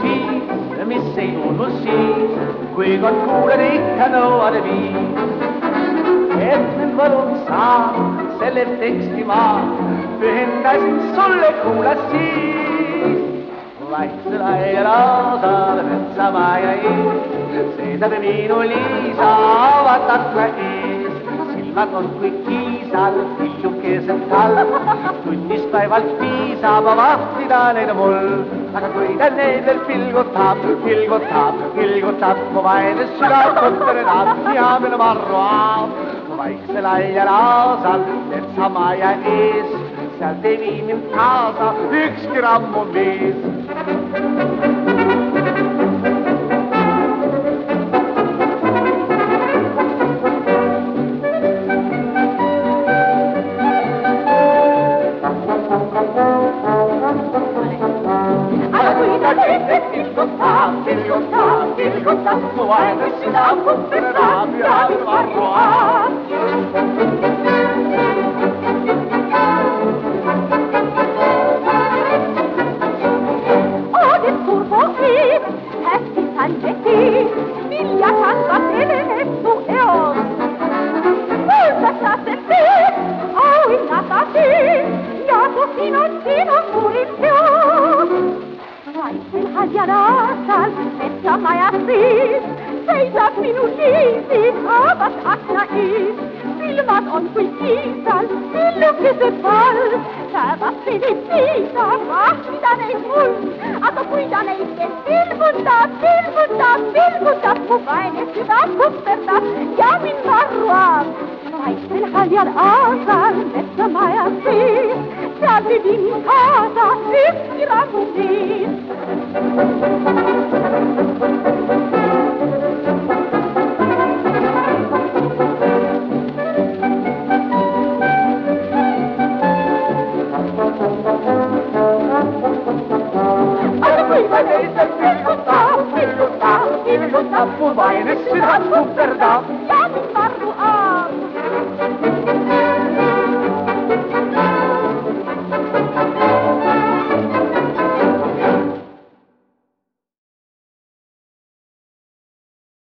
see, mis ilmus siis, kui kord kuuled ikka nõuad viis. et nüüd võlun saab selle teksti ma, pühendasin sulle, kuula siis. vaiksel ajal osal metsamaja ees, seisab minu Liisa avatakla ees. silmad on kui kiisal, pillukesed tal, tunnist vaevalt piisab vahtida neid mul Snakker gryder ned ved Filgotab, Filgotab, Filgotab På vejene sytter kunderne nat i havnen var roab På vej til ejer asal, den som ejer is Selv det i min taser, yksgram og vis Thank. Vii mind kaasa ükski rammumees. mu vaene süda tuttrenab ja minu marru Vaikel haljaraasal, metsämajas siis, seisab minu liisis, avas aknaiis. Silmad on kui kiisal, pillukesed val, päevas vedib piisa, vahtida neid mul. aga kui ta neid veel pilgutab, pilgutab, pilgutab, mu vaene süda kuperdab ja mind arvab. vaiksel haljal aasal metsamajas sees, seal viib mind kaasa ükski rammumees. أبو باين الشرع أبو بردع